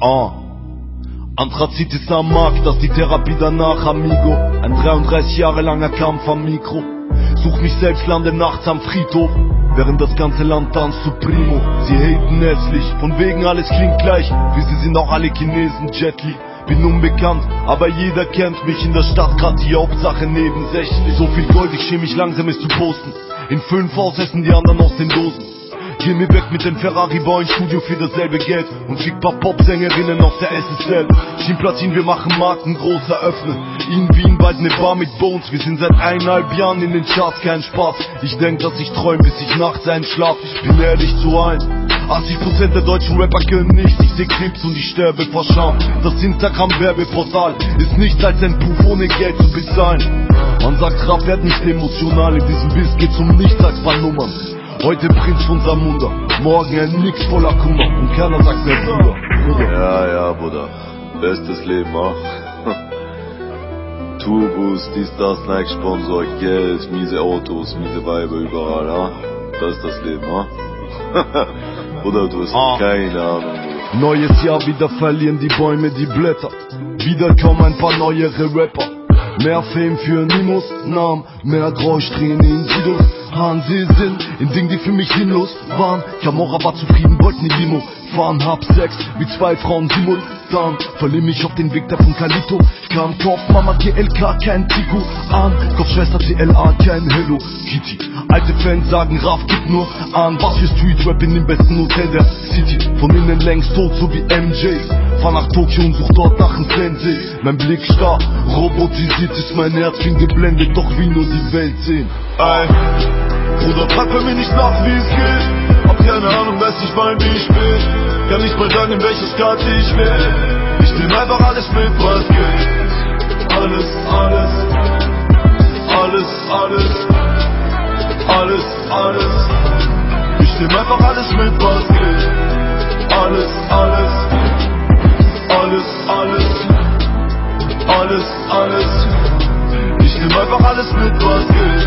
Ah. Anthrazitis am Markt, das die Therapie danach, amigo. Ein 33 Jahre langer Kampf am Mikro. Such mich selbst, lande nachts am Friedhof. Während das ganze Land tanzt zu Primo. Sie haten hässlich, von wegen alles klingt gleich. Wie sie sind auch alle Chinesen, Jetli. Bin unbekannt, aber jeder kennt mich in der Stadt, grad die Hauptsache nebensächlich. So viel Gold, ich schäme mich langsam es zu posten. In fünf essen die anderen aus den Dosen. Geh mir weg mit dem Ferrari, bau ein Studio für dasselbe Geld und schick paar Popsängerinnen aus der SSL. Schienplatin, wir machen Marken groß eröffnen. In Wien bald ne Bar mit Bones. Wir sind seit eineinhalb Jahren in den Charts, kein Spaß. Ich denk, dass ich träum, bis ich nachts einschlaf. Bin ehrlich zu ein. 80% der deutschen Rapper können nichts. Ich seh Krebs und ich sterbe vor Scham. Das Instagram-Werbeportal ist nichts als ein Puff ohne Geld zu bezahlen. Man sagt, Rap wird nicht emotional. In diesem Biss geht's um nichts als paar Nummern. Heute Prinz von Samunda, morgen ein Nix voller Kummer und keiner sagt mehr Bruder. Bruder. Ja, ja, Bruder. Bestes Leben, ah. Tourbus, dies, das, Nike-Sponsor, Geld, miese Autos, miese Weiber überall, ah. Das ist das Leben, ah. Bruder, du hast Ah. keine Ahnung, Bruder. Neues Jahr, wieder verlieren die Bäume die Blätter. Wieder kaum ein paar neuere Rapper. Mehr Fame für Nimos Namen, mehr Geräuschtränen in Sidos. Hahn, sie sind in Dingen, die für mich sinnlos waren. Camorra war zufrieden, wollte ne Limo fahren, hab Sex wie zwei Frauen simultan. Verlieh mich auf den Weg der von Kalito. Kam Kopf, Mama GLK, kein Tico an. Kopfschwester CLA, kein Hello Kitty. Alte Fans sagen, Raff gibt nur an. Was für Streetrap in dem besten Hotel der City. Von innen längst tot, so wie MJ. Fahr nach Tokio und such dort nach dem Fernseh. Mein Blick starr, robotisiert ist mein Herz, bin geblendet, doch wie nur die Welt sehen. Ey, Bruder, frag bei mir nicht nach, wie es geht. Hab keine Ahnung, weiß nicht mal, wie ich bin. Kann nicht mal sagen, in welcher Skate ich will. Ich nehm einfach alles mit, was geht. Alles, alles. Alles, alles. Alles, alles. Ich nehm einfach alles mit, was geht. Alles, alles. Alles, alles. Alles, alles. Ich nehm einfach alles mit, was geht.